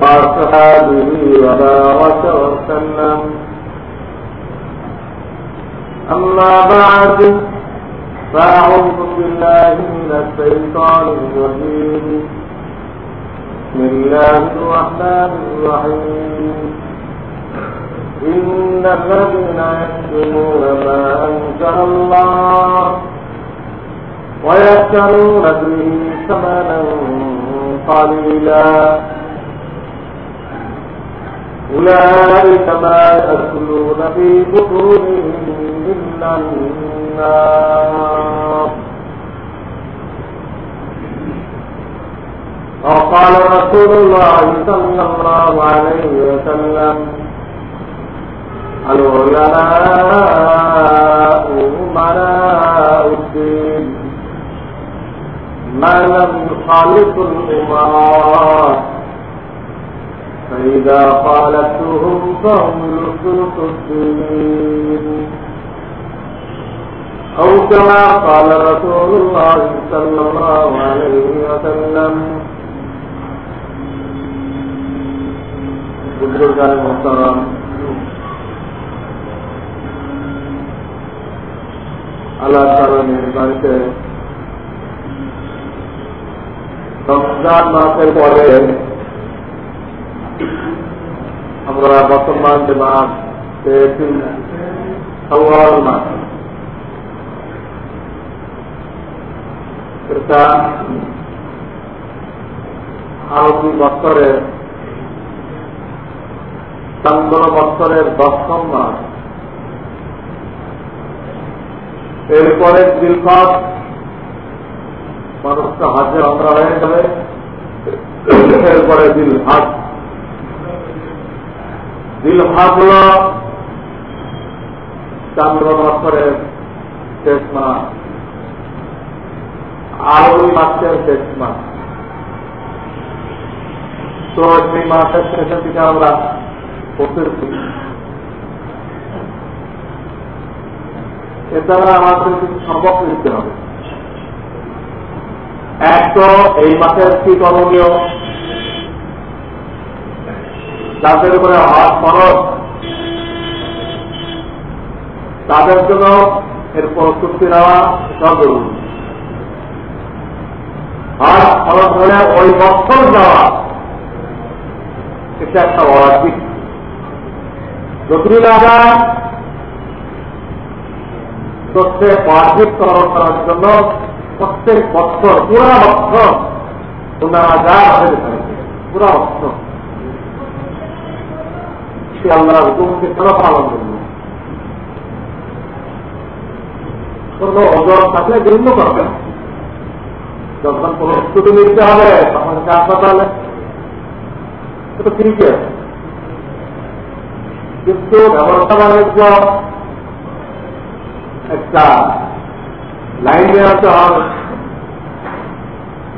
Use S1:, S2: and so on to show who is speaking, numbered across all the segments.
S1: وأصحابه وبارك وسلم. أما بعد فأعوذ بالله من الشيطان الرجيم. بسم الله الرحمن الرحيم. إن الذين يكتمون ما أنزل الله ويشترون به ثمنا قليلا. أولئك ما يأكلون في بطونهم إلا النار. وقال رسول الله صلى الله عليه وسلم العلماء أمراء الدين ما لم يخالط الأمراء. فإذا قالتهم فهم يخلقين أو كما قال رسول الله صلى الله عليه وسلم. بزرگان محترم، اللہ تعالیٰ نے انسان سے رمضان ماہ سے پہلے আমরা বর্তমান যে মাস সওয়াল মাস। এটা আরবি বছরের চন্দ্র বছরের দশম মাস। এরপরে দিলকট মানুষটা হাজে আমরা হয়ে যাবে। এরপরে দিল হাজ দিল হাজ হল চন্দ্র বছরের শেষ মাস আরবি মাসের শেষ মাস তো সেই মাসের শেষের দিকে আমরা করতেছি এছাড়া আমাদের সবক নিতে হবে। এক তো এই মাসের কি করণীয়? যাদের উপরে হজ খরচ তাদের জন্য এর প্রস্তুতি নেওয়া সব জরুরি হজ খরচ হলে ওই বছর যাওয়া এটা একটা অরাজিক যদি না যায় প্রত্যেক বার্ষিক করার করার জন্য প্রত্যেক বছর পুরা বছর ওনারা যা থাকে পুরা বছর সে আল্লাহ হুকুমকে কেন পালন কোন ওজন থাকলে গৃহীত করবে যখন প্রস্তুতি নিতে হবে, তখন হাসপাতালে। সেটা ঠিক কিন্তু ব্যবস্থা বাণিজ্য একটা লাইনে আনতে হবে।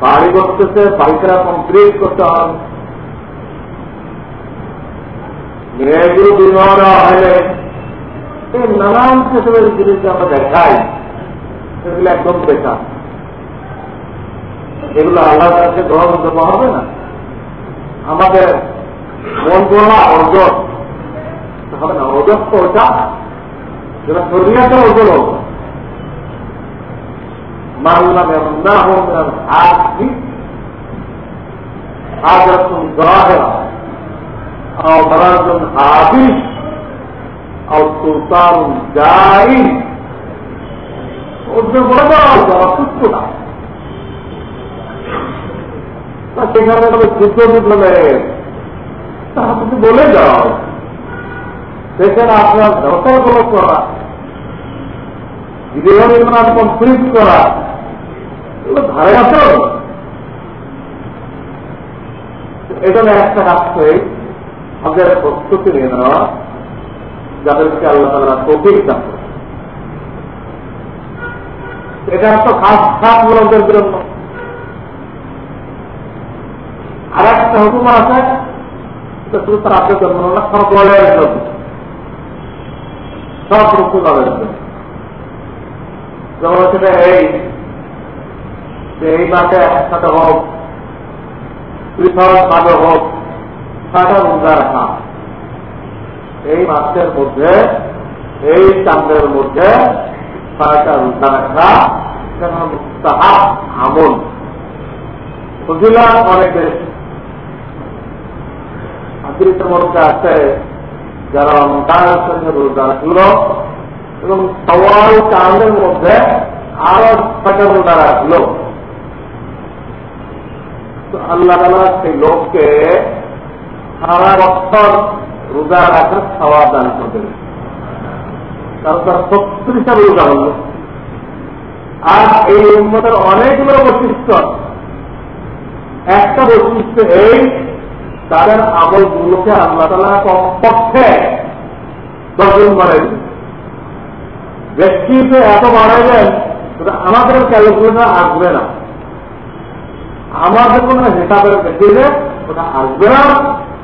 S1: বাড়ি করতেছে বাড়িটা কমপ্লিট করতে হবে। মেয়েগুলো বিবাহ হলে এই নানান কিসমের জিনিস আমরা দেখাই। সেগুলো একদম বেকার। এগুলো আল্লাহ কাছে গ্রহণযোগ্য হবে না। আমাদের মন গড়া অর্জন। হবে না ওজন তো ওটা। যেটা শরীরটা ওজন হোক মাল্লাম না হোক হাত হাজরতুন জরাহেরা أو مرض حادث أو سلطان جائز ওদের বলে দেওয়া হতো অসুস্থ না সেখানে যুদ্ধ বিপ্লবে তারা কিছু বলে যাও সেখানে আপনার ব্যবসাগুলো করা গৃহ নির্মাণ কমপ্লিট করা এগুলো ধারে আছে এখানে একটা রাষ্ট্রে আমাদের প্রস্তুতি নিয়ে নেওয়া যাদেরকে আল্লাহ তালা কঠিন চাপ এটা তো খাস খাস লোকদের জন্য। আর একটা হুকুম আছে শুধু তার আপনার জন্য না সকলের জন্য। সব রুকুমের জন্য। যেমন সেটা এই, যে এই মাসে একসাথে হোক, পৃথক ভাবে হোক ছয়টা রোজা রাখা এই মাসের মধ্যে, এই চান্দের মধ্যে রোজা রাখা মুস্তাহাব আমল। মধ্যে আছে, যারা রমজানের সঙ্গে রোজা রাখল এবং সবাই চাঁদের মধ্যে আরও ছয়টা রোজা আল্লাহ সেই লোককে সারা বছর রোজা রাখার খাওয়া দান করবেন কারণ তার ছত্রিশটা রোজা হল। আর এই উন্মতের অনেকগুলো বৈশিষ্ট্য। একটা বৈশিষ্ট্য এই, তাদের আমল গুলোকে আল্লাহ তালা কমপক্ষে দর্জন বাড়াই ব্যক্তিতে এত বাড়াইবেন আমাদের ক্যালকুলেটার আসবে না। আমাদের কোন হিসাবের বেশিলে ওটা আসবে না।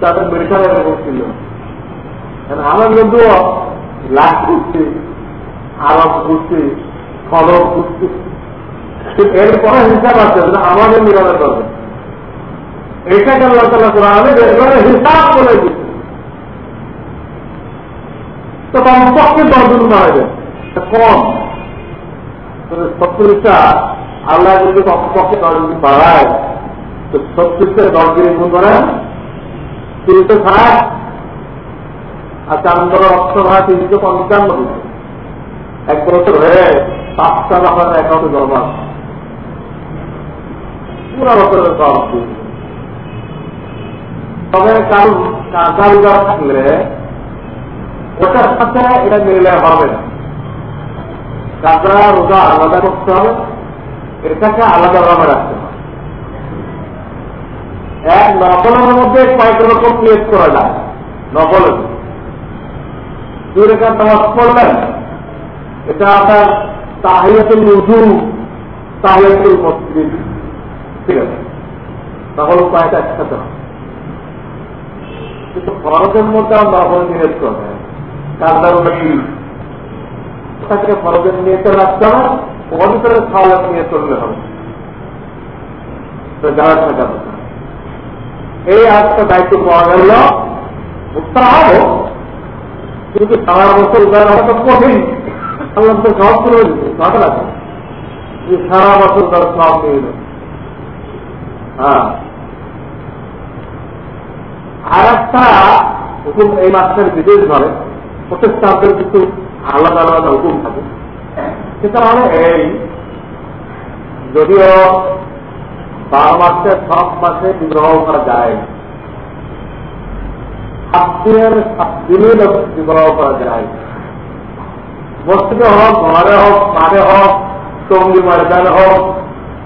S1: তাদের মেডিকেলের এরকম ছিল। আমার বন্ধু লাখ করছি আরব করছি খরচ করছি এরপরে হিসাব আছে আমাদের নিরামের করবে এটাকে আল্লাহ তালা করা হবে এবারে হিসাব করে দিচ্ছে তো কমপক্ষে দশজন মারা যায় কম। সত্তরটা আল্লাহ যদি কমপক্ষে দশজন বাড়ায়, তো সত্তরটা দশ করেন তিনশো ষাট আর চান্দর অর্থ ভাড়া তিনশো পঞ্চান্ন এক বছর হয়ে পাঁচটা আমার অ্যাকাউন্টে জমা পুরো বছরের সব তবে কারণ কাঁচা উদার থাকলে ওটার সাথে এটা মিললে হবে না। কাঁচা রোজা আলাদা করতে হবে। এটাকে আলাদাভাবে রাখতে এক নকলের মধ্যে কয়েক রকম প্লেস করা যায়। নকলের দুই রেখা নামাজ পড়লেন। এটা আপনার তাহিয়াতুল উজু, তাহিয়াতুল মসজিদ। ঠিক আছে? নকল কয়েকটা একসাথে হবে। কিন্তু ফরজের মধ্যে আমরা নকল নিয়োগ করবে কারণ কি? ওটাকে ফরজের নিয়ে চলে আসতে হবে? ভিতরে খাওয়া নিয়ে চললে হবে? তো যাওয়ার যাবে এই আজকে দায়িত্ব পাওয়া গেল। উৎসাহ কিন্তু সারা বছর উদাহরণ হওয়া তো কঠিন। আল্লাহ তো সব করে কথা লাগে যে সারা বছর তার সব এলো হ্যাঁ। আর একটা হুকুম এই মাসের বিদেশ ধরে প্রতিষ্ঠানদের কিছু আলাদা আলাদা হুকুম থাকে। সেটা হলো এই, যদিও বারো মাসে সব মাসে বিবাহ করা যায় সাত দিনের বিবাহ করা যায় মসজিদে হোক, ঘরে হোক মাঠে হোক, টঙ্গি ময়দানে হোক,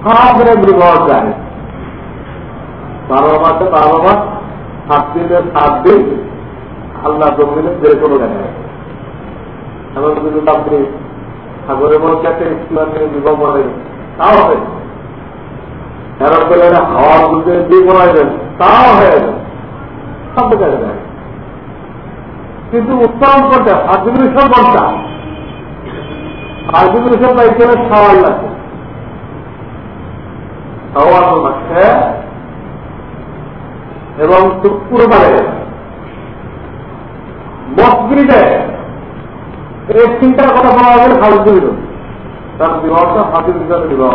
S1: সব দিনে বিবাহ যায় বারো মাসে বারো মাস সাত দিনের সাত দিন আল্লাহ জমিনে যে কোনো জায়গায়। এমন কিন্তু আপনি সাগরের মধ্যে একটা ইসলামের বিবাহ করেন, তাও হবে এরকম হাওয়ার মধ্যে দিয়ে তাও হয়ে যাবে। কাজে কিন্তু উত্তম কোনটা আর্টিফিশিয়াল কোনটা আর্টিফিশিয়াল পাইতে হলে সওয়াল লাগে সওয়াল লাগছে এবং মসজিদে এই চিন্তার কথা বলা হবে খালিদ তার বিবাহটা হাতির ভিতরে বিবাহ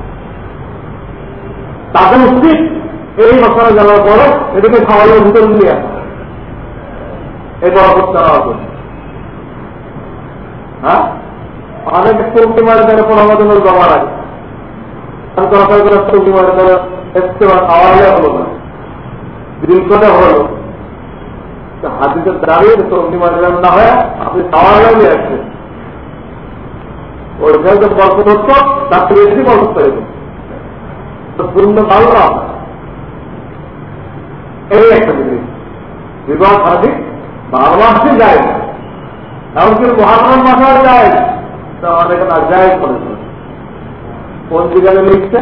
S1: তাদের উচিত এই মশলা যাওয়ার পরে এটাকে খাওয়ানোর ভিতরে নিয়ে আসা এই হ্যাঁ? অনেক মারে করে মারে খাওয়ালে হলো না। দিন করে হলো হাতিতে দাঁড়িয়ে চলতে মারে না হয়, আপনি খাওয়ালেও নিয়ে আসছেন ওই যে বরকত হতো তার থেকে বেশি বরকত করে পূর্ণ না এই একটা জিনিস। বিবাহ স্বাধীন বারো মাসে যায় না। এমনকি মহারণ মাসাও যায়? তা যায় করেছে কোন জিগানে লিখছে?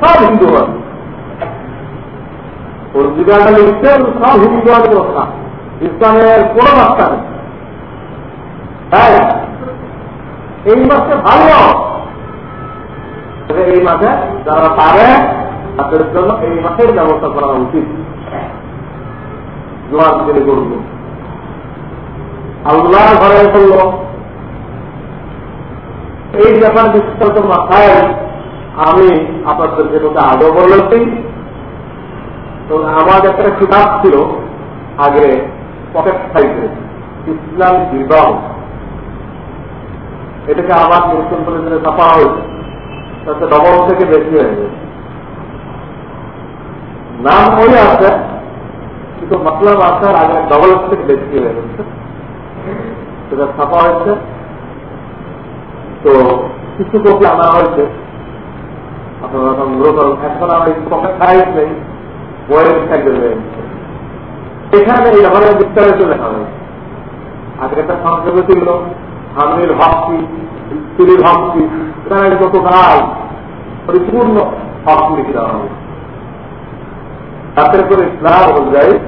S1: সব হিন্দু হয় কোন লিখছে? সব হিন্দু প্রশ্ন ইসলামের কোনো নেই। তাই, এই মাসে ভালো। এই মাসে যারা পারে, তাদের জন্য এই মাসের ব্যবস্থা করা উচিত। জোয়ার ছেলে করল আল্লাহ ঘরে করল এই ব্যাপার বিস্তারিত মাথায় আমি আপনাদেরকে তোকে আগে বলেছি। তো আমার একটা কিতাব ছিল, আগে পকেট সাইজে ইসলাম বিবাহ। এটাকে আবার নতুন করে ছাপা হয়েছে। তাতে ডবল থেকে বেশি হয়ে নাম ওই আছে, কিন্তু মতলব আগে ডবল থেকে বেশি হয়ে গেছে। সেটা ছাপা হয়েছে। তো কিছু কপি আনা হয়েছে। আপনারা এখন আমার এখানে এই ধরনের বিস্তারিত লেখা আজকে একটা সংক্ষেপে ছিল স্বামীর ভক্তি স্ত্রীর ভক্তি এখানে যত গাছ পরিপূর্ণ হক লিখে দেওয়া হবে। তাতে করে ইসলাম অনুযায়ী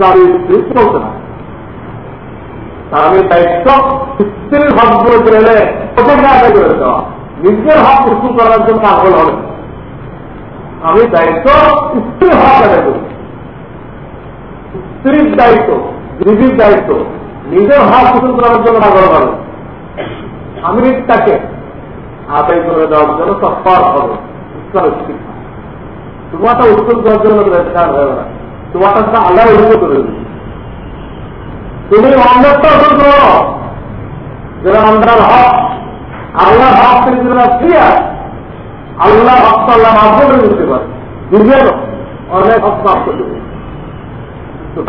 S1: স্বামী স্ত্রী চলছে না। স্বামীর দায়িত্ব স্ত্রীর করে দেওয়া। নিজের হক উসুল করার জন্য পাগল হবে। আমি দায়িত্ব স্ত্রীর স্ত্রীর দায়িত্ব দায়িত্ব, নিজের করার জন্য পাগল হবে। তাকে আদায় করে দেওয়ার জন্য তৎপর হবে। ইসলামের শিক্ষা তোমারটা উত্তর করার জন্য হবে না। তোমারটা আল্লাহ উত্তর করে দেবে তুমি অন্ধত্ব হক আল্লাহ হক থেকে আল্লাহ হক তো আল্লাহ মাফ করে দিতে পারে। দুর্গের অনেক হক মাফ করে দেবে তো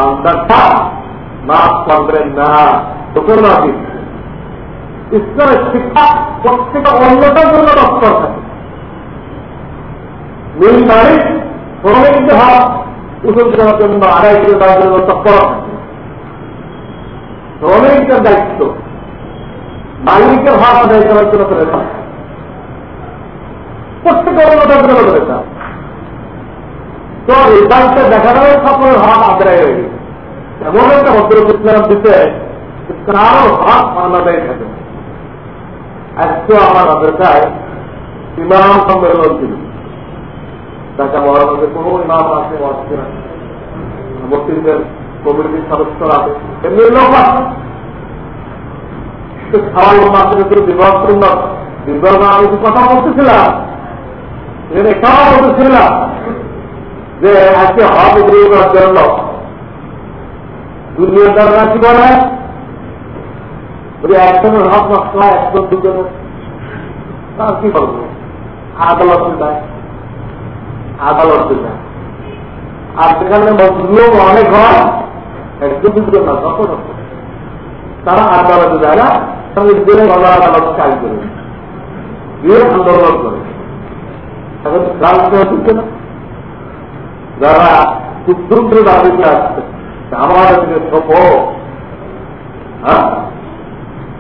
S1: মাফ করবেন না। তোকে না ইসলামের শিক্ষা প্রত্যেকটা অন্যটার জন্য তৎপর থাকে মিল তারিখ শ্রমিককে হক উসুল করার জন্য আড়াই কিলো দেওয়ার জন্য তৎপর থাকে দায়িত্ব, মালিকের হক আদায় করার জন্য করে থাকে প্রত্যেক অন্যটার জন্য করে থাকে তো রেজাল্টে দেখা যাবে সকলের হক আদায় হয়ে গেছে। এমন একটা ভদ্র ইসলাম দিতে কারও হক আলাদাই থাকে। আজকে আমার অপেক্ষায় ইমাম সম্মেলন ছিল। ঢাকা মহারাজের কোন ইমাম আছে আসছে না। মুসলিমদের কমিটির সদস্যরা আছে এমনি লোক আছে খাওয়ার মাসের ভিতরে বিবাহ করুন না আমি কথা বলতেছিলাম। এখানে এটাও বলতেছিলাম যে আজকে হক বিক্রি করার জন্য দুনিয়াদাররা কি বলে? যদি একজনের হক নষ্ট হয়, একজন দুজনের, তার কি করব আদালত দেয় আদালত দেয় আর সেখানে মজলুম অনেক হয়, একজন দুজন না শত তারা আদালতে যায় না তাদের জেলে বাবা আদালত কাজ করে। গিয়ে আন্দোলন করে। এখন রাজনীতি হচ্ছে না, যারা সুদ্রুদ্র দাবিতে আসছে আমাদের থেকে সভ্য হ্যাঁ?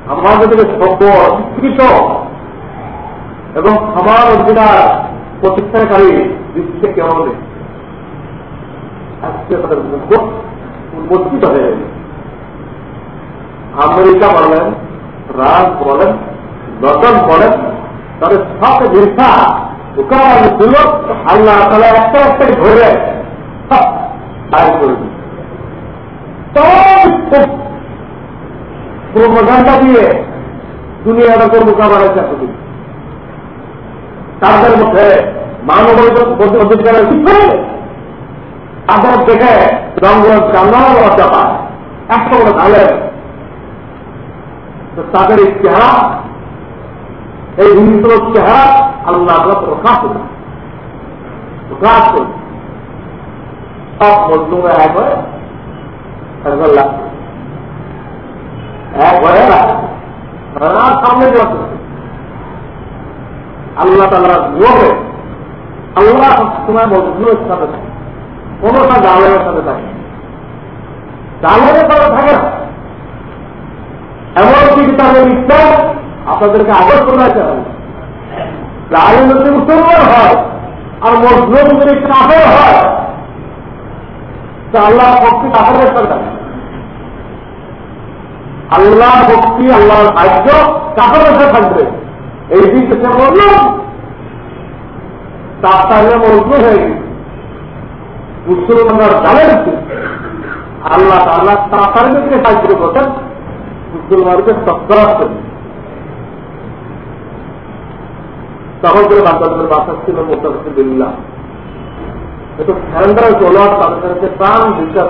S1: আমাদের থেকে সভ্য শিক্ষিত এবং সমাজ অধিকার প্রতিষ্ঠাকারী দৃষ্টিতে কেমন আজকে তাদের উন্মোচিত হয়ে আমেরিকা বলেন, রাজ বলেন, লন্ডন বলেন, তাদের সব হিংসা ওখানে ছিল আল্লাহ তালা একটা একটা ধরে দায় করে প্রোপাগান্ডা দিয়ে দুনিয়াটাকে মোকাবেলা চেষ্টা করি তাদের মধ্যে মানব অধিকারের কিছু তাদের দেখে রঙ্গন কান্নার লজ্জা পায় একশো করে ঢালেন তাদের এই চেহারা, এই হিন্দুর চেহারা আল্লাহ প্রকাশ করে। প্রকাশ করে। সব মজলুম এক হয়ে এক হয়ে সামনে আল্লাহ তালা নিয়মে আল্লাহ সবসময় মজলুমের সাথে থাকে কোনটা সাথে থাকে জালেমের সাথে থাকে না। এমনকি তাদের ইচ্ছা আপনাদেরকে আদর করাতে হবে। জালেম যদি মুসলমান হয় আর মজলুম যদি হয়, তা আল্লাহ ভক্তি কাফের সাথে আল্লাহ ভক্তি, আল্লাহর সাহায্য কাফের সাথে থাকবে। এই দিক থেকে বললাম, তার তাহলে মজলুম হয়ে গেছে। মুসলমানরা জানেন আল্লাহ আল্লাহ তাদেরকে সাহায্য করতেন মুসলমানকে সত্তরাত করেন তখন করে বাচ্চাদের বাসা ছিল মোতাবিল্লাহ একটু ফ্যান্ডার চলার তাদের কাছে প্রাণ বিশ্বাস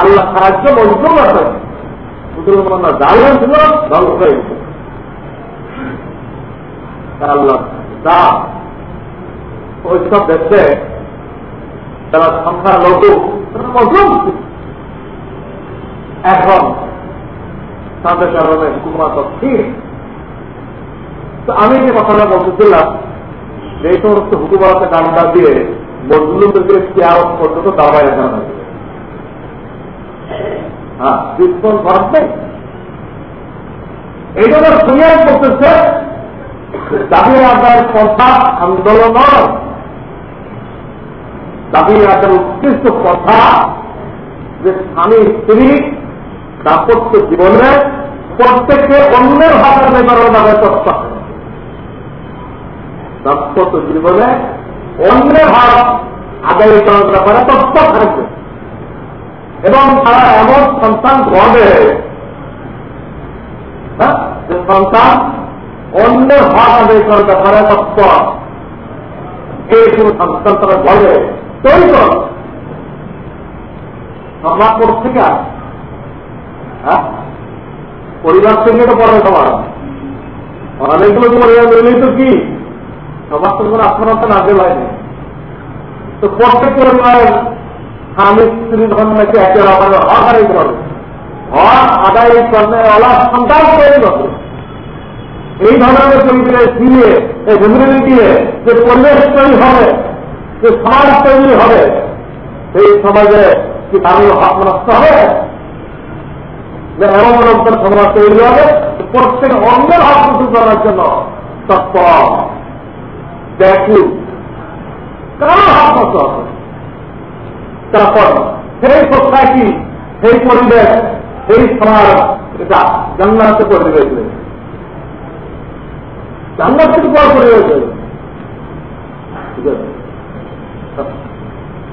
S1: আল্লাহ সাহায্য মজলুম আছে। ধ্বংস ওইসব দেশে তারা সংখ্যা লঘু মজলুম এখন তাদের কারণে হুকুমাত স্থির তো আমি যে কথাটা বলতেছিলাম, যে সমস্ত হুকুমাতে কামটা দিয়ে মজলুমদেরকে কেয়ারত পর্যন্ত দাবায় রাখা হ্যাঁ নেই। এই জন্য সুনিয়ার করতেছে, দাবি কথা আন্দোলন দাবি আদায়ের উৎকৃষ্ট কথা যে স্বামী স্ত্রী দাম্পত্য জীবনে প্রত্যেককে অন্যের ভাষা ব্যবহারের ভাবে তথ্য দাম্পত্য জীবনে অন্যের ভাব আদায় করার ব্যাপারে তথ্য থাকবে এবং তারা এমন সন্তান গড়বে। হ্যাঁ? সন্তান অন্যের হক আদায় সন্তান তারা গড়বে? তৈরি কর। সমাজ হ্যাঁ? পরিবার থেকে তো পরে সবার। অনেকগুলো পরিবার মিলেই তো কি? সমাজ তো কোনো আত্মরক্ষা নাজেল হয়নি তো প্রত্যেক পরিবারের স্বামী স্ত্রী ধর্ম নাকি একে অপরের হক আদায় করবে হক আদায় করলে ওলা সন্তান তৈরি করবে এই ধরনের পরিবেশ দিয়ে এই ভূমিকে দিয়ে যে পরিবেশ তৈরি হবে, যে সমাজ তৈরি হবে সেই সমাজে কি তাদের হক নষ্ট হবে? যে এমন লোকদের সমাজ তৈরি হবে প্রত্যেক অন্যের হক কিছু করার জন্য তৎপর, ব্যাকুল। কারও হক নষ্ট হবে তারপর সেই সোসাইটি সেই পরিবেশ, সেই সমাজ, এটা জান্নাতে পরিবেশ জান্নাত থেকে পর পরিবেশ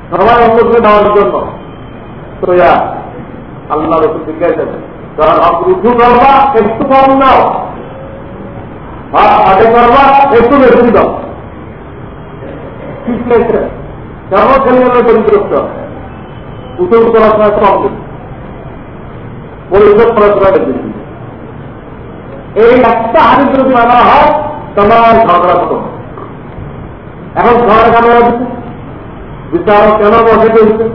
S1: সবাই অন্যকে দেওয়ার জন্য তো আল্লাহ রসুল করবা একটু কম আর আগে করবা, একটু বেশি দাও। উঁচু পড়াশোনা কম পড়াশোনা এই একটা হাদিস যদি মানা হয়, তোমার ঝগড়া খতম এখন ঝগড়া কেন হচ্ছে বিচারক কেন বসে চলছে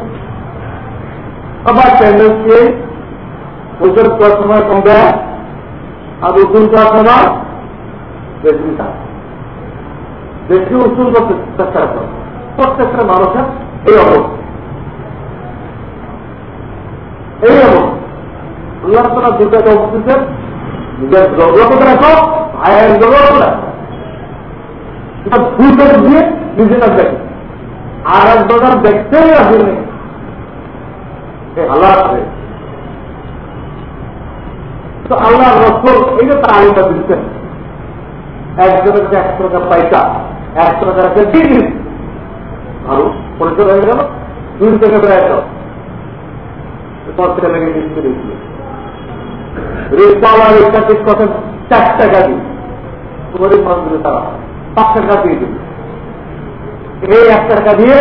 S1: আবার টেন্ডেন্সি ওদের সময় কম দেয়, আর উসুল করার সময় বেশি বেশি উসুল করতে চেষ্টা করে প্রত্যেকটা মানুষের এই অবস্থা। এই অবস্থা আল্লাহ তারা দুটাকে অবস্থিত নিজের জগত রাখো, ভাইয়ের জগত রাখো। এটা ভূতের দিয়ে নিজেরা দেখে। আর এক দোকান দেখতেই আসেনি তো আল্লাহ রসল, এই যে তালিকা দিচ্ছেন একজনের একশো টাকা পয়সা একশো টাকা দিয়ে দিন। ভালো, পরিচয় হয়ে গেল। দুই টাকা বেড়ে টাকা লেগে রিক্সাওয়ালা রিক্সা ঠিক গরিব তারা দিয়ে এই এক টাকা দিয়ে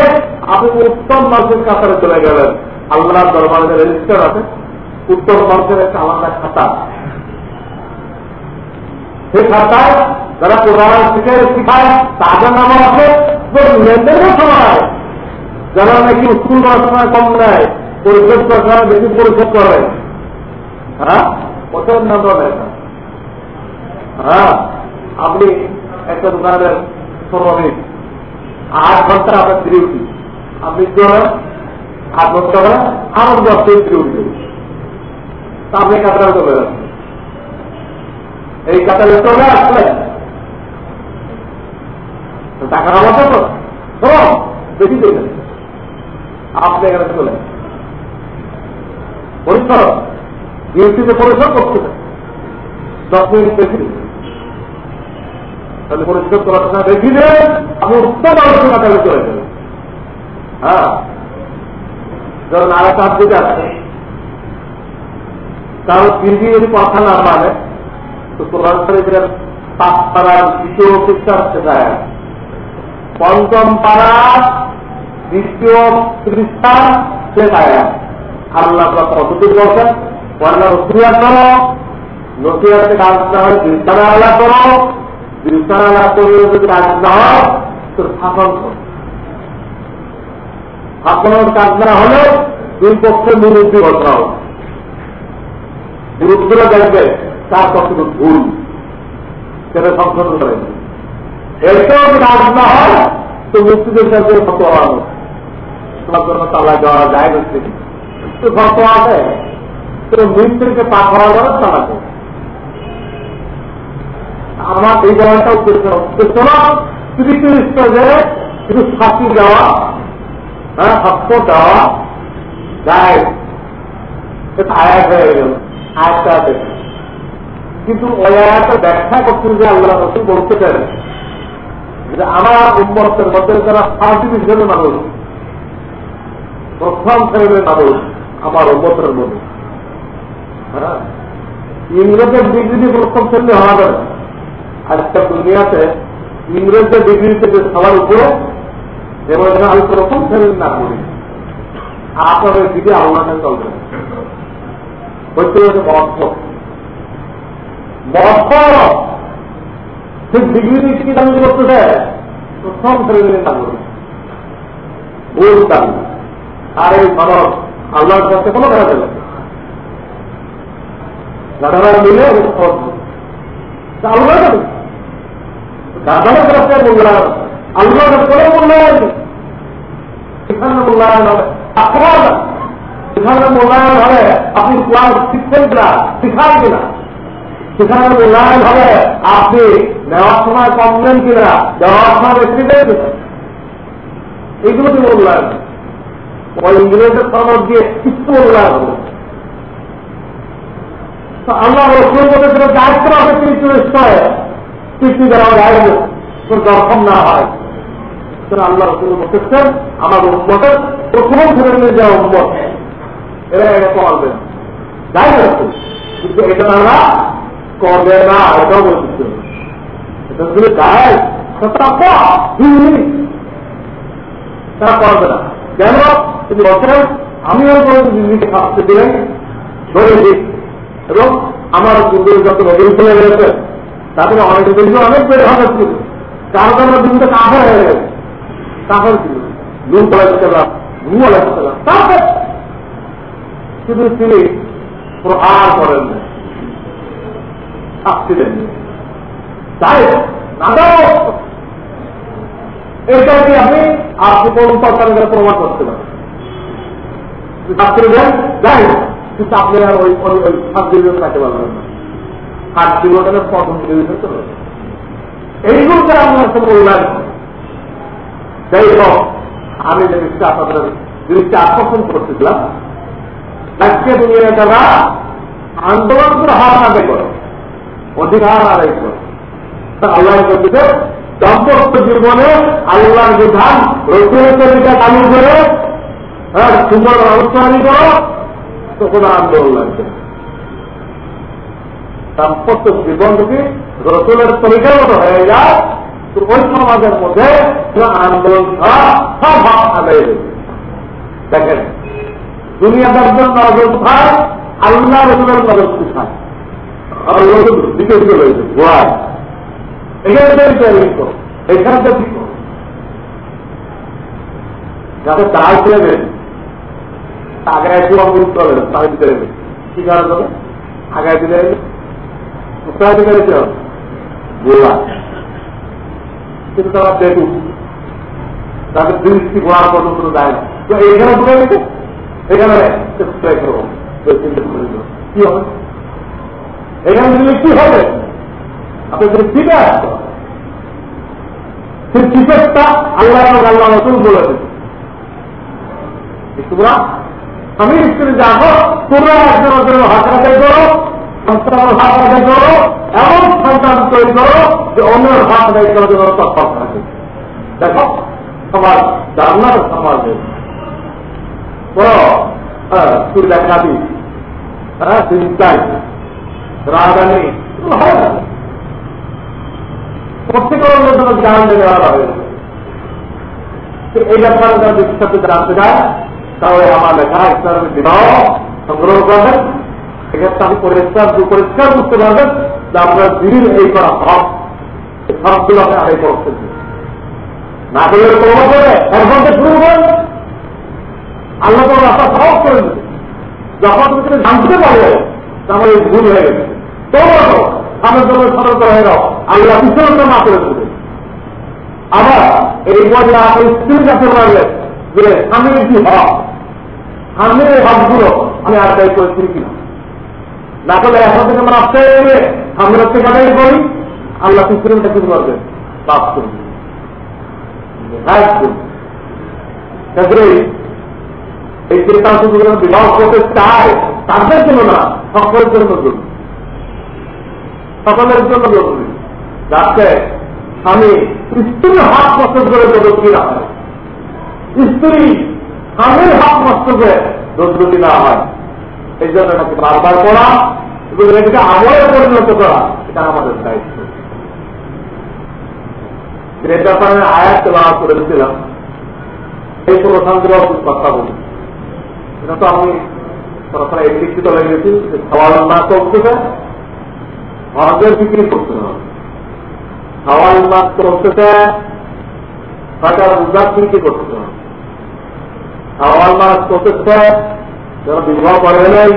S1: আপনি উত্তম মানুষের কাতারে চলে গেলেন। আল্লাহ দরবারের রেজিস্টার আছে উত্তর মানুষের একটা আলাদা খাতা। সেই খাতায় যারা কোরআন শিখে, শিখায়, তাদের নাম আছে লেনদেনের সময়। যারা নাকি স্কুল পড়াশোনায় কম নেয়। পরিশোধ পড়াশোনায় বেশি পরিশোধ করে হ্যাঁ? ওটার নাম হ্যাঁ আপনি একটা দোকানের শ্রমিক আট ঘণ্টা আপনার ডিউটি আপনি কি আট ঘণ্টা করে আমার দশ আপনি কাতারে চলে যাচ্ছেন এই কাতারে চলে আসলেন টাকার অবস্থা তো? বেশি আপনি এখানে চলে পরিশ্রম ডিউটিতে পরিশ্রম করতে দশ মিনিট বেশি তাহলে দেখি যে, আমি উত্তম আলোচনা তাহলে চলে হ্যাঁ। যখন আর একটা দিকে আছে। কারণ তিনটি যদি কথা না মানে তো কোরআন শরীফের পাঁচ পাড়ার দ্বিতীয় পৃষ্ঠা শেখায় পঞ্চম পাড়া দ্বিতীয় পৃষ্ঠা শেখায় আল্লাহ কতটুকু বলছেন? পয়লা রসিয়া করো। নসিয়াতে কাজ কাজ হলে দুই পক্ষে মুরব্বী ঘটনা হবে। মুরব্বীরা দেখবে তার কতটুকু ভুল। সেটা সংশোধন করে এরপর কাজ না হয়, তো মুক্তিদের সাথে কত আনো তোমার জন্য তালা দেওয়া যায় তো কত আছে তো মৃত্যুকে পা করা যাবে চালাতে আমার এই জায়গাটা উদ্দেশ্য উদ্দেশ্য স্মৃতিনিষ্ঠ যে শুধু শাস্তি দেওয়া হ্যাঁ হস্ত দেওয়া যায় আয়াত হয়ে গেল, আয়াতটা দেখে কিন্তু ওই আয়াতটা ব্যাখ্যা করছেন যে আল্লাহ রসুল বলতে চান, যে আমার উন্মতের মধ্যে যারা ফার্স্ট ডিভিশনের মানুষ, প্রথম শ্রেণির মানুষ আমার উন্মতের মধ্যে। হ্যাঁ? ইংরেজের ডিগ্রি প্রথম শ্রেণি হওয়া যাবে। আজকে দুনিয়াতে ইংরেজদের ডিগ্রি থেকে সবার উপরে এবং আমি প্রথম শ্রেণির না করি আপনাদের দিকে আল্লাহে চলবে। আর এই মানব আল্লাহর কাছে কোনো দেখা যাবে দাদারা মিলে আল্লাহ দাদার কাছে মূল্যায়ন আল্লাহ কোনো মূল্যায়ন সেখানে মূল্যায়ন হবে আপনার সেখানে মূল্যায়ন হবে আপনি ক্লাস শিখছেন কিনা? শিখান কিনা? সেখানে মূল্যায়ন হবে আপনি নেওয়ার সময় কমলেন কিনা? দেওয়ার সময় দেন কিনা? এইগুলো মূল্যায়ন ওই ইংরেজের সনদ দিয়ে মূল্যায়ন হবে তো আল্লাহ রসুল কোনো দায়িত্ব আছে তিনি চরিত্র হয় দেওয়া যায় কোন দর্শন না হয়। আল্লাহ রসুল বলতেছেন আমার উন্মতের প্রথম ধরনের যে উন্মত এরা এটা করবে যাই হচ্ছে কিন্তু এটা তারা করবে না, এটাও বলছে এটা যদি যায় তারা করবে না। কেন? তিনি বলছেন আমিও দিদিকে শাস্তি দিলেন ধরে দিই। এবং আমার পূর্বের যত নদী চলে গেছে তাদের অনেক দিন অনেক বেড়ে হবে ছিল। কারও কারও দিনটা কাফার হয়ে গেছে কাফার ছিল। নুন পড়া যেতে পারলাম নুন যেতে পারলাম শুধু তিনি প্রহার করেন শাস্তি দেন তাই না এটা কি আপনি আপনি কোন সরকারের প্রমাণ করতে পারেন। কিন্তু আপনি আর ওই ওই সাত দিন থাকতে পারবেন না। সাত দিন প্রথম দিন চলে আপনার সাথে উল্লাস যাই হোক, আমি জিনিসটা আপনাদের জিনিসটা আকর্ষণ দুনিয়া যারা আন্দোলন করে অধিকার আদায় করে। আল্লাহ দাম্পত্য জীবনে আল্লাহর বিধান করে হ্যাঁ সুন্দর অনুষ্ঠানি করো তখন আন্দোলন লাগবে দাম্পত্য জীবন রসুলের তরিকার মতো হয়ে যায়, তো ওই সমাজের মধ্যে আন্দোলন সব ভাব আদায় দেখেন, দুনিয়াদার জন্য নজর কোথায়? আল্লাহ রসুলের নজর কোথায় আমার রসুল দিকে দিকে এখানে তো তো যাতে ছেড়ে দেন আগায় চলে তাই দিতে দেবে কি কারণ হবে। আগায় দিলে কিন্তু তারা দেখুক তাদের দৃষ্টি গোয়ার পর্যন্ত দেয় না। তো এইখানে ঢুকে গেছে? এখানে কি হবে? এখানে দিলে কি হবে? ঠিক আছে সেই টিকেটটা আল্লাহ আল্লাহ নতুন বলেছে তোমরা আমি স্ত্রী যাব, তোমরা একজনের জন্য হাত রাখাই করো সন্তানের হাত করো এমন সন্তান তৈরি করো যে অন্যের হাত রাখাই করার জন্য তৎপর থাকে। দেখো, সমাজ জানার সমাজে। তুই। দেখাবি হ্যাঁ প্রত্যেকের জন্য দেওয়া হয়েছে এই ব্যাপারে তারা জানতে চায় তাহলে আমার লেখা ইসলামের বিবাহ সংগ্রহ করবেন। এক্ষেত্রে আপনি পরিষ্কার পরিষ্কার বুঝতে পারবেন যে আপনার দিন এই করা হক সবগুলো আপনি আদায় করছেন। না করলে প্রমাণ করে ঘণ্টা শুরু করেন আল্লাহ তো রাস্তা সহজ করে দিচ্ছে যখন তুমি জানতে পারবে, তাহলে ভুল হয়ে গেছে। তো আমার জন্য সতর্ক হয়ে যাও। আল্লাহ পিছনে না করে দেবে আবার এই বদলা আপনি স্ত্রীর কাছে মারলেন যে স্বামীর কি হক? স্বামীর এই হকগুলো আমি আদায় করেছি কিনা না। করলে এখন থেকে আমরা আস্তে স্বামীর হচ্ছে আদায় করি। আল্লাহ পিছনে কি করবেন পাপ করবে। এই চিন্তা বিবাহ করতে চায়, তাদের জন্য না, সকলের জন্য জরুরি। সকলের জন্য জরুরি। যাতে স্বামী স্ত্রীর হাত নষ্ট করে দরদি না স্ত্রী স্বামীর হাত নষ্ট করে না হয়। এই জন্য এটাকে বারবার করা এবং এটাকে আমলে পরিণত করা, এটা আমাদের দায়িত্ব। আয়াত করে দিয়েছিলাম এই কথা বলি। এটা তো আমি সরকার শিক্ষিত হয়ে গেছি খাওয়ার না চলতেছে হজের বিক্রি করতে হবে। খাওয়ার মাছ চলতেছে টাকার উদ্ধার বিক্রি করতে হবে। খাওয়ার মাছ চলতেছে যারা বিবাহ করে নাই,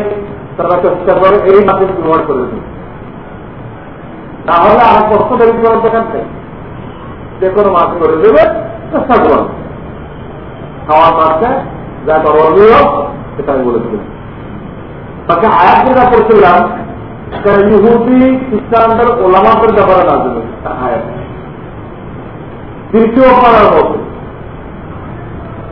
S1: তারা চেষ্টা করে, এই মাছের ব্যবহার করে দিন তাহলে আর কষ্ট দেরি করার থেকে যে কোনো মাছ করে দেবে, চেষ্টা করুন খাওয়ার মাছটা যা করণীয় সেটা আমি বলে দেবেন তাকে আয়াত যেটা করছিলাম ইহুদি, খ্রিস্টানদের ওলামাদের ব্যাপারে না দেবে আয়াত। তৃতীয় পাড়ার মধ্যে।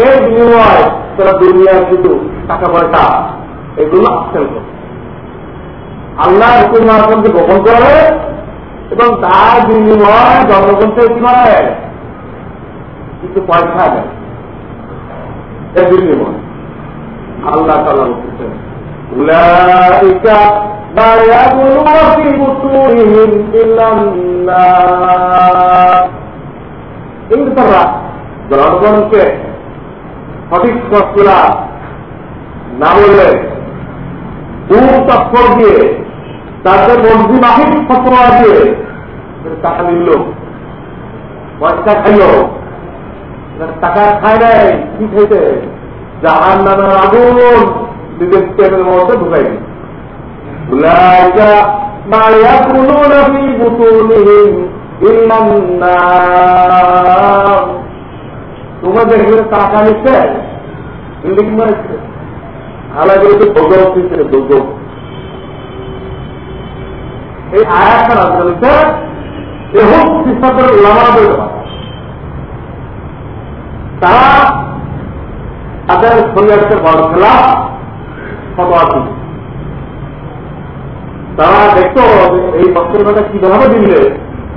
S1: এর বিনিময় তারা দুনিয়ার কিছু টাকা পয়সা এগুলো হাসিল করে আল্লাহ হুকুম আসনকে গোপন করে এবং তার বিনিময় জনগণকে কি করে কিছু পয়সা দেয় এর বিনিময় আল্লাহ তালা বলতেছেন أولئك ما يأكلون في بطونهم إلا النار এই তারা জনগণকে সঠিক সত্যরা না বলে দুর্তৎপর দিয়ে, তাদের মন্ত্রী বাহিক ফতোয়া দিয়ে টাকা নিল। পয়সা খাইল। টাকা খায় নাই, কি খাইতে জাহান নানার আগুন নিজের পেটের মধ্যে ঢুকাই দিল। মায়া কোনো নামি বুতুনিহীন তোমরা দেখবে টাকা নিচ্ছে? আলাদা একটু ভোগা এই আয়াতটা রাখা হচ্ছে তারা তাদের শরীরকে বড় খেলা ফটোয়া তারা দেখতো এই বক্তব্যটা কীভাবে দিলে?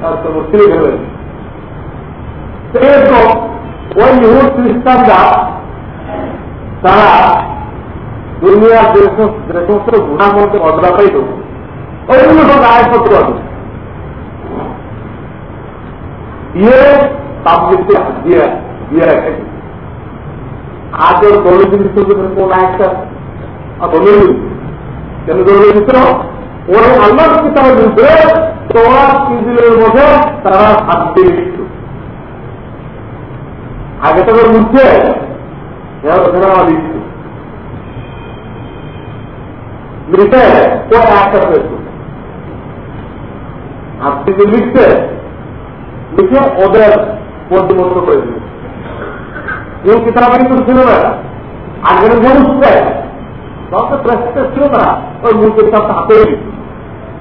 S1: তো মুশকিল হবে এরকম ওই ইহুদ খ্রিস্টানরা, তারা দুনিয়ার যে সমস্ত গুণার মধ্যে অদলা পাইত ওইগুলো সব আয়পত্র আছে। দিয়ে তাবলিগকে দিয়ে দিয়ে রাখে। আজের দলের জিনিস কোন একটা দলের কেন দলের ওরা আল্লাহ কিতাবের বিরুদ্ধে তোরা ইসরায়েলের মধ্যে তারা হাত দিয়ে আগে তো বুঝছে দিচ্ছি লিখে একটা আপনি যে লিখছে, লিখে ওদের প্রতিবন্ধ করে দিল। কিন্তু ছিল না। আগের তখন প্রেসিডেন্ট ছিল না, ওই মূল কিতাবটা হাতে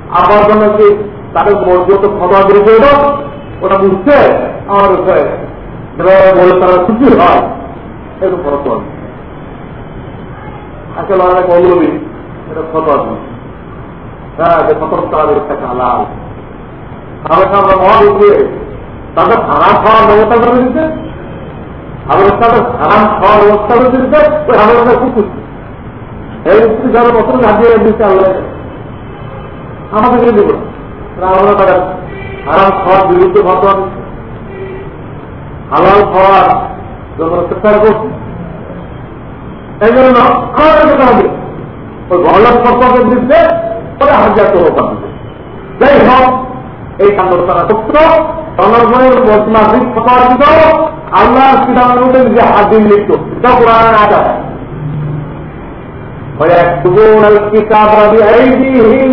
S1: আমার জন্য কি তাদের খবর দিয়ে দিল ওটা বুঝছে আমার বলে তারা খুশি হয়। এরকম ফরক করে আসলে অনেক অগ্রবী এটা হ্যাঁ যে তাদের একটা হালাল। উঠে তাদের হারাম খাওয়ার ব্যবস্থা করে দিচ্ছে আমাদের তাদের খাওয়ার ব্যবস্থা করে দিচ্ছে খুব খুশি। এই যারা দিচ্ছে আল্লাহ আমাদেরকে দিব আমরা তাদের হারাম খাওয়ার বিরুদ্ধে ঘটনা হালাল খাওয়ার জন্য চেষ্টা করছি এই জন্য আমাদের যেতে হবে ওই গহলার সম্পর্কের বিরুদ্ধে ওরা হাজার করো পাবে যাই হোক এই কাণ্ড তারা সত্য জনগণের মাসিক প্রকাশিত আল্লাহর সিদ্ধান্তের যে হাজির লিখত এটা কোরআন আদা ويكتبون الكتاب بأيديهم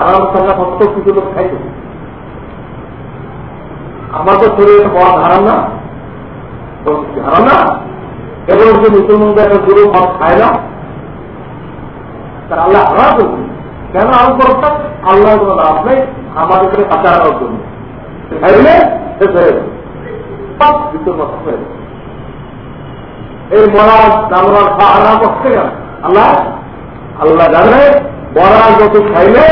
S1: হারাম থাকা সত্ত্বেও কিছু লোক খাইতে আমাদের শরীরে বড় হারাম না হারাম এবং যে মুসলমানদের একটা গুরু মত খায় না, তার আল্লাহ হারাম করছে কেন আরও করছে আল্লাহ লাভ নেই, আমাদের করে কাঁচা রাখার জন্য। খাইলে শেষ হয়ে এই মরার জানোয়ার খাওয়া করছে কেন আল্লাহ আল্লাহ জানে, মরার যত খাইলে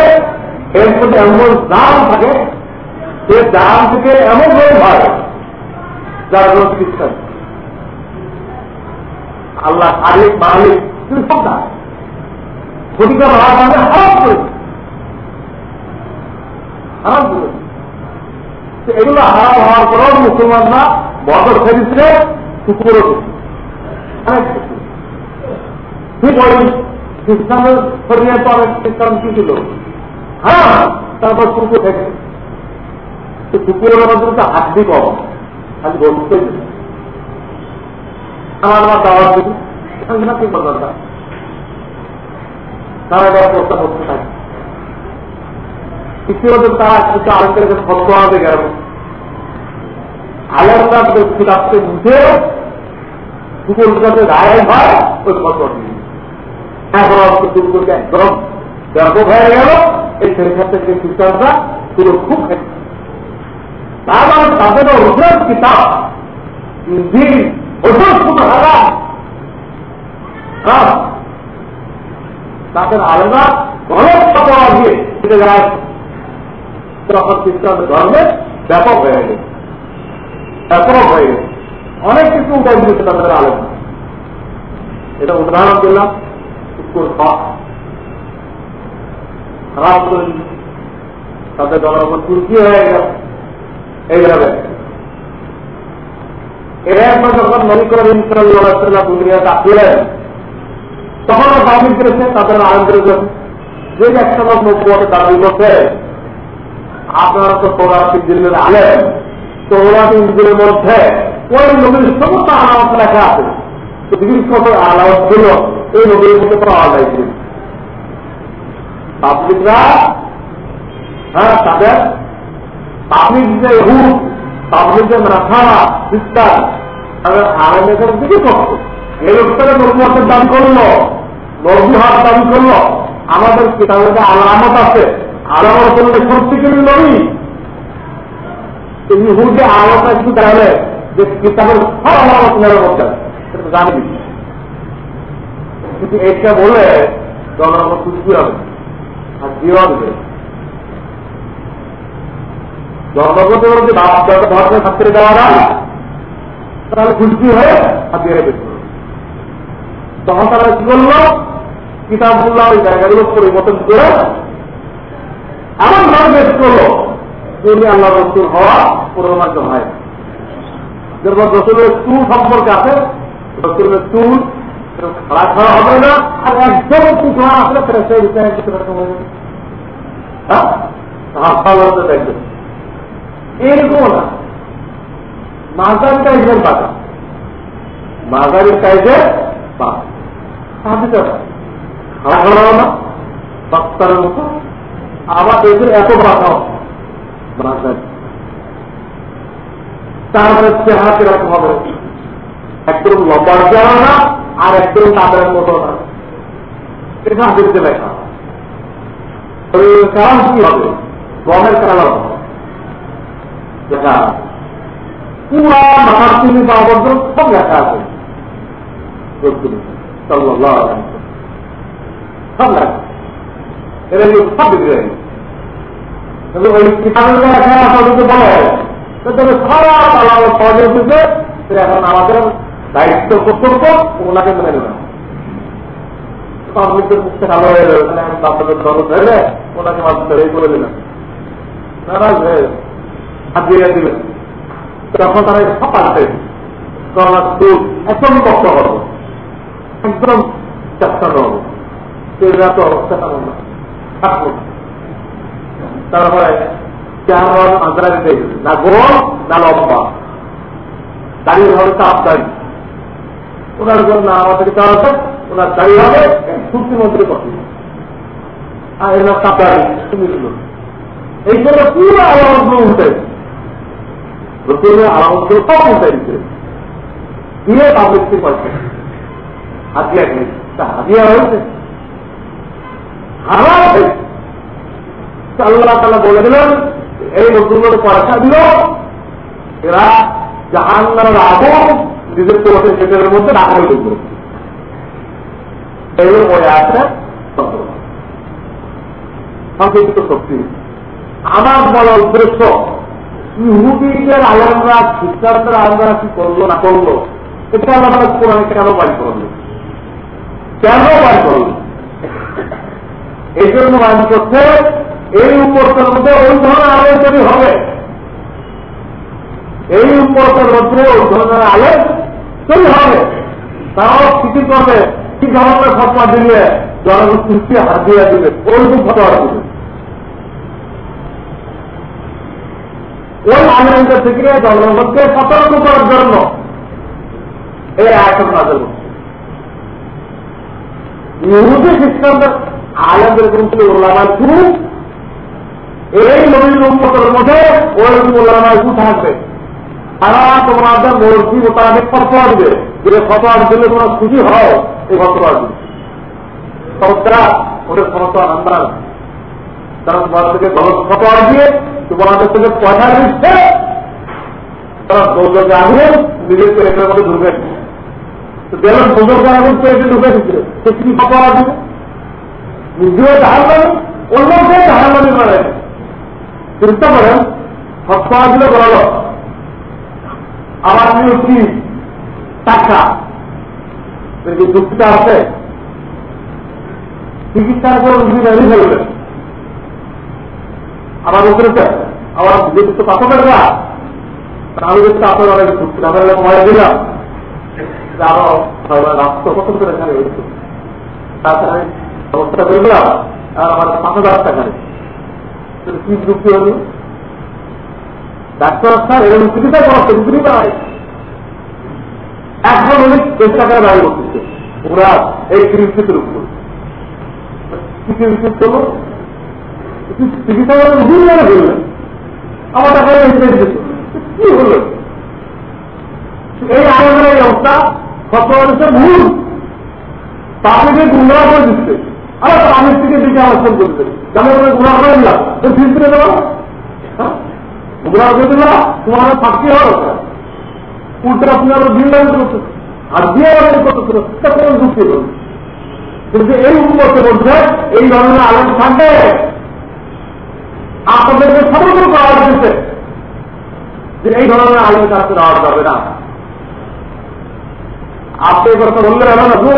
S1: এর মধ্যে এমন দাম থাকে সে দাম থেকে এমন হয়ে হয় যার কোনো চিকিৎসা আল্লাহ মালিক মালিক, তিনি সব দাম। ক্ষতিকা মারা মানে হারাম করেছে হারাম করেছে এগুলো হারাম হওয়ার পরেও মুসলমানরা বদর খেয়েছে কুকুরও ঠিক ওই খ্রিস্টানের শরীরে তো অনেক খ্রিস্টান কি ছিল? হ্যাঁ তারপর কুকুর থেকে। কুকুরের মধ্যে তো হাড্ডি কম। খালি বলতে আমার আমার দাওয়াত দিবি কিছু হয়, ওই এখন কুকুরকে একদম ব্যাপক হয়ে গেল। এই সেখান থেকে খ্রিস্টানরা পুরো খুব খেতে তার মানে তাদের ওষুধ কিতাব। ইঞ্জিন ওষুধ শুধু হারাম। তাদের আলাদা গলত কথা দিয়ে ফিরে যায়। তখন খ্রিস্টানদের ধর্মে ব্যাপক হয়ে গেছে। ব্যাপক হয়ে গেছে। অনেক কিছু উপায় দিয়েছে তাদের আলাদা এটা উদাহরণ দিলাম। উত্তর খারাপ করে তাদের জনগণ তুর্কি হয়ে গেল। এইভাবে। এরপর যখন নবী করিম সাল্লাহ দুনিয়াতে আসলেন, তখন দাবি করেছে তাদের আনন্দের যে একটা লোক নব্বতে দাবি করছে, আপনারা তো পৌরাণিক দিনের আলেন পৌরাণিক দিনের মধ্যে ওই নবীর সমস্ত আলামত লেখা আছে। পৃথিবীর কত আলামত ছিল, এই নবীর মধ্যে পাওয়া যায় পাবলিকরা হ্যাঁ তাদের পাবলিক যে হুট পাবলিক যে খ্রিস্টান তাদের দিকে কষ্ট এই দাবি করল নবুহার দাবি করল, আমাদের কিতাবের আলামত আছে? আলামত করলে নবী ইহুদে আলামত একটু দাঁড়ালে যে কিতাবের সব আলামত সেটা জানি কিন্তু এটা বলে, জনগণ খুশি হবে কি হবে? ধর্মের তাহলে খুশি হয়ে বের তখন তারা কি করল? ওই জায়গাগুলো পরিবর্তন করে এমন ভাবে বেশ করল। যদি আল্লাহ রসুল হওয়া প্রমাণিত হয় যেরকম রসুলের সম্পর্কে আছে, রসুলের চুল খাড়া খাওয়া হবে না রকম হয়ে এরকম না মাঝারি টাইপের বাধা সাহায্য খাওয়া খাওয়া না বাচ্চার মতো আবার দেখে এত বাধা মাঝারি তারপরে চেহারা কীরকম হবে একদম লম্বার যাওয়া না আর একদম তাদের মতো দেখতে কারণ কি হবে? গমের লেখা পুরা মাথার পর্যন্ত সব লেখা আছে। সব লেখা এটা সব কিন্তু ওই তবে সারা তালা সহজে দিতে এখন আমাদের দায়িত্ব কর্তব্য ওনাকে মেনে নেবেন পাবলিকের মুখে ভালো হয়ে ধরে ওনাকে মাত্র করে দিলেন নারাজ দিবেন তখন তারা একদম কষ্ট করব। একদম চেষ্টা করব তো না। তারপরে চেহারা আন্তরা দিতে না গোল না লম্বা। দাঁড়িয়ে হবে চাপ দাঁড়ি ওনার জন্য আমাদেরকে দেওয়া হবে ওনার দাড়ি হবে চুক্তি মন্ত্রী কথা। আর এরা কাপড় তুমি এই জন্য পুরো আলামতগুলো উঠে আলামতগুলো সব উঠে দিচ্ছে দিয়ে হাতিয়া হয়েছে। পয়সা দিল। এরা জাহান আগুন নিজের তোলতে সেটের মধ্যে সংক্ষিপ্ত শক্তি। আমার উদ্দেশ্য না করল? কেন এই জন্য বাড়ি করছে, এই উপরটার মধ্যে ওই ধরনের যদি হবে। এই উপরটার মধ্যে ওই ধরনের আলেম তৈরি হবে। তারাও স্থিতি করবে। কি ধরনের ফটমা দিলে জনগোষ্ঠী হাত দিয়ে দিবে ওইরকম ফটোয়া দিবে। ওই আন্দোলনটা থেকে জনগণকে সতর্ক করার জন্য এই আয়তন নাজল ইহুদি খ্রিস্টানদের আলেমদের কিন্তু ওলামায় শুরু এই নবীন মধ্যে ওলামায় শু থাকবে তারা তোমাদের মসজিদ মোতাবেক ফতোয়া দিবে। যে ফতোয়া দিলে তোমরা খুশি হও, এই ফতোয়া নাম্বার তারা থেকে পয়সা দিচ্ছে তারা মধ্যে ঢুকে দিচ্ছে সে কি চিন্তা করেন ফতোয়া দিলে বলো আমার কি টাকা। যুক্তিটা আছে? চিকিৎসার পর রুগী ফেলবেন আমার উপরে আমার যেহেতু পাথরের না আমি যদি আপনার অনেক যুক্তি ফেললে ভয় দিলাম আরও রাস্তা কত করে এখানে তাছাড়া ব্যবস্থা করে দিলাম আর আমার পাঁচ হাজার টাকা কি যুক্তি হল ডাক্তার স্যার, এরকম চিকিৎসা করাচ্ছে বুঝলি না এখন অনেক চেষ্টা করে দাঁড়িয়ে করতেছে ওরা এই চিকিৎসিতের উপর। চিকিৎসিত হলো চিকিৎসা করে আমার টাকা কি হল? এই আয়োজনের এই অবস্থা ভুল। তাকে করে দিচ্ছে। আবার আমের থেকে দিকে আলোচনা করছে যেমন গুমরা করে দিলাম তো করে দেওয়া। গুমরা করে দিলা তোমার ফাঁকি হওয়ার উল্টা আপনি আরও দিন লাগে করছে। আর দিয়ে আবার করতে তা কোনো যুক্তি করবে কিন্তু এই উন্মতের মধ্যে এই ধরনের আলোচনা থাকবে। আপনাদেরকে সতর্ক করা হচ্ছে যে এই ধরনের আলোর কাছে দেওয়া যাবে না। আপনি কথা বললেন আমার না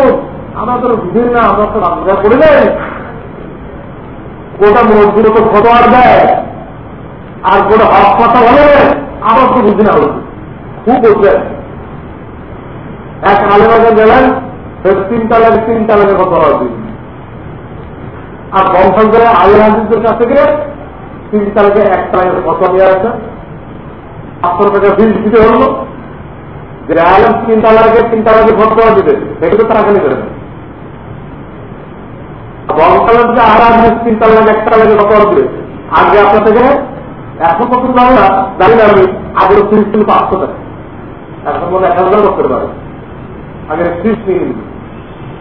S1: আমরা তো বুঝি না, আমরা তো রান্না করলেন গোটা মসজিদ তো ফটোয়ার দেয়। আর গোটা হক কথা বলে আমার তো বুঝি না খুব বুঝলেন এক আলেমাকে গেলেন তিনটা লাগে তিনটা লাগে কথা বলা আর বংশান্তরে আলী হাজিদের কাছে গিয়ে তিন তারিখে এক তারিখে কত দেওয়া আছে পাঁচশো টাকা বিল দিতে হলো। যে আলম তিন তালাকে তিন তালাকে ভোট দেওয়া দিতে সেগুলো তারা খালি করে বংশালের যে আর তিন তালাকে এক তালাকে কত দিবে। আগে আপনার থেকে এখন কত দাম না জানি না আমি আগে তিরিশ ছিল পাঁচশো টাকা এখন মনে এক হাজার করতে পারে। আগে ত্রিশ নিবি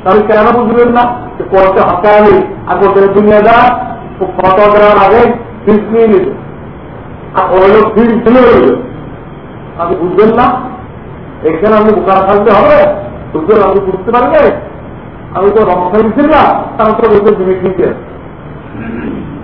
S1: তাহলে কেন বুঝবেন না যে কোর্টে হকানি আর কোর্টের দুনিয়া যা কত দেওয়ার আগে ফিস নিয়ে নিবে আর ওই লোক ঢেলে রইবে আপনি বুঝবেন না? এখানে আপনি বোকার থাকতে হবে। বুঝবেন আপনি বুঝতে পারবে আমি তো রমসাই দিচ্ছি না তারা তো জিনিস নিতে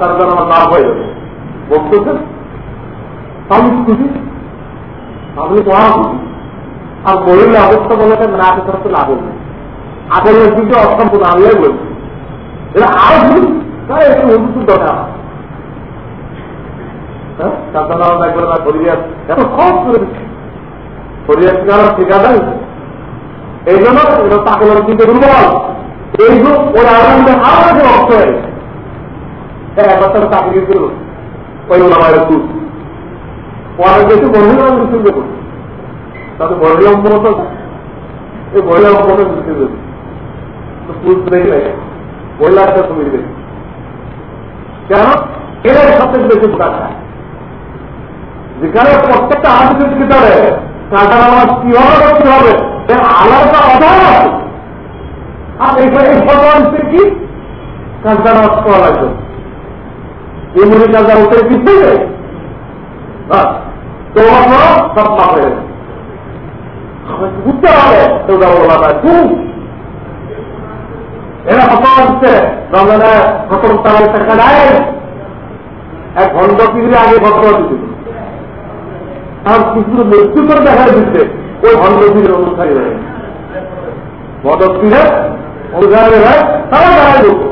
S1: তার জন্য আমার লাভ হয়ে যাবে। বলতেছেন আমি খুশি? আপনি পড়া খুশি। আর বলিলে অবস্থা বলে না লাভ হবে আঠারো কিন্তু অসম্পূর্ণ আমি বলছি। এটা আরও ভুল তাই একটু হুজুর দরকার। হ্যাঁ? কারণ এই জন্য তাকে কিন্তু দুর্বল। এই যে ওই আনন্দের আরও যে হয়ে একবার চাকরি করল। ওই ওলামায়ের দুধ পরে যেহেতু মহিলা মিছিল দেবো তাতে মহিলা অম্পনত এই মহিলা অম্পনত মিছিল দেবো তো পুরুষ দেখলে মহিলাটা তুমি দেবে কেন? এরাই সবথেকে বেশি প্রকাশ যেখানে প্রত্যেকটা আধুনিক ভিতরে কাঁটা নামাজ কীভাবে করতে হবে আলাদা অভাব আছে। আর এখানে ভগবান কি করা লাগবে? মনে কাজা উঠে পিছিয়ে যায় তোমার মাপ হয়ে গেছে। বুঝতে হবে তোমরা বলা না খুব এরা হচ্ছে। টাকা এক ঘণ্টা আগে ঘটনা দিতে কিছু মৃত্যু করে দেখা দিচ্ছে। ওই ঘণ্টা পিছনে অনুসারী হয়ে মদত পিড়ে অনুসারী হয় তারা দেখা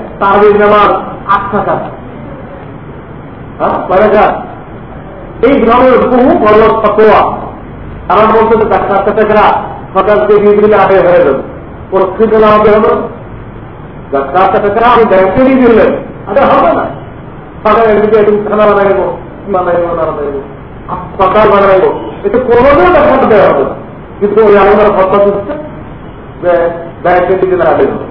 S1: তাহবির নামাজ আট টাকা হ্যাঁ এই ধরনের বহু বড় ফটোয়া তারা বলতে ডাক্তার টাকা সকাল থেকে দিলে আগে হয়ে যাবে। প্রস্তুত না। হবে হলো আমি ব্যাংকে দিয়ে দিলেন আরে হবে না। সকাল একদিকে একটু খানা বানাইব বানাইব বানাইব। সকাল বানাইব। এটা কোনোদিন দেখা দেওয়া হবে কিন্তু ওই আলাদা কথা দিচ্ছে যে ব্যাংকে দিয়ে দিলে আগে হবে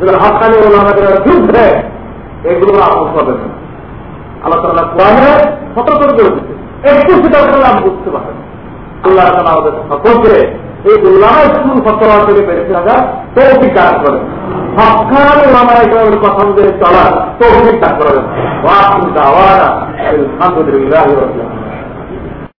S1: হকানি ওলামাদের যুদ্ধে এগুলো আমল না। আল্লাহ তালা কোরআনে সতর্ক করে দিচ্ছে একটু সেটা করলে আমি বুঝতে পারেন আল্লাহ তালা আমাদের সকলকে এই উল্লামা স্কুল ফতোয়া থেকে বেড়েছে হাজার তৌফিক দান কথা চলার তৌফিক দান করেন আলহামদুলিল্লাহ